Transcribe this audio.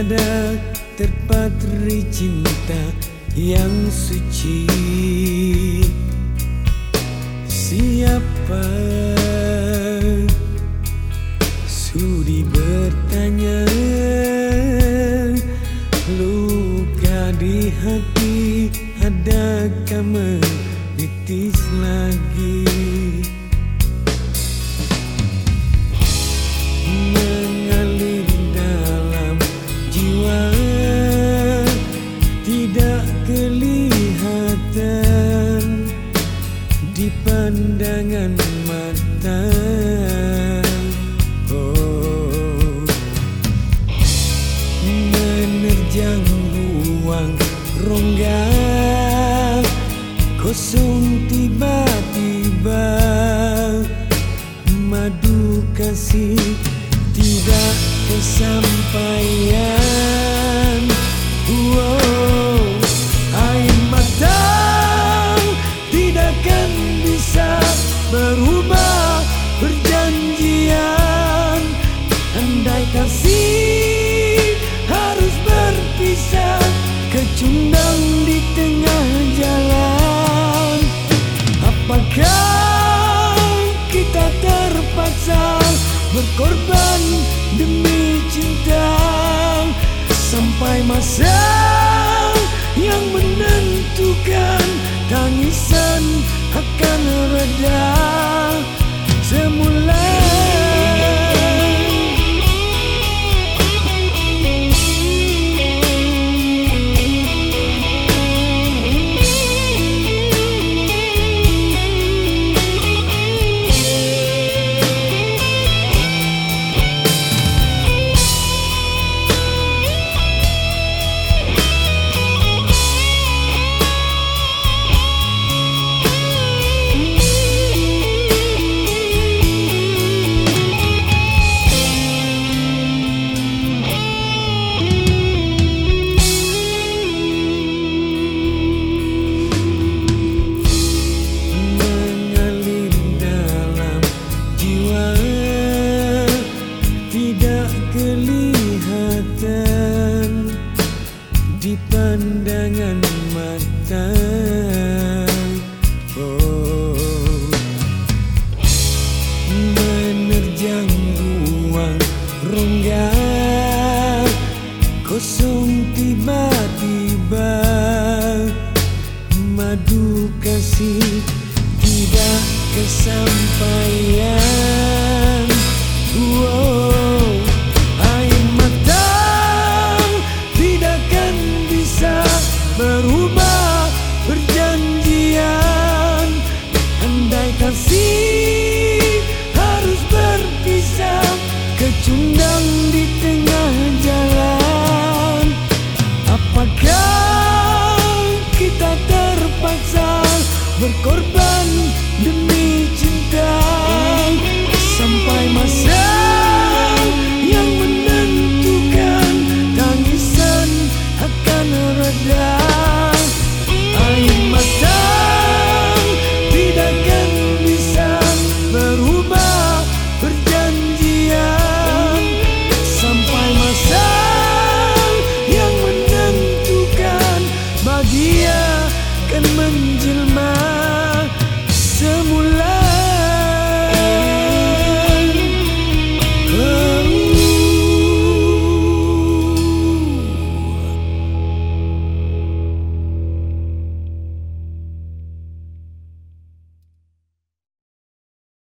Dada terpatri cinta yang suci. Siapa Sudi bertanya? Luka di hati Adakah menitis lagi pandangan mata. Oh. Menerjang ruang rongga. Kosong tiba-tiba. Madu kasih tidak kesampaian. Wow, bisa berubah perjanjian. Andai kasih harus berpisah Kecundang di tengah jalan. Apakah kita terpaksa berkorban demi cinta? Sampai masa down. Kelihatan di pandangan mata. Oh menerjang ruang rongga. Kosong tiba-tiba. Madu kasih tidak kesampaian. sedang anh mất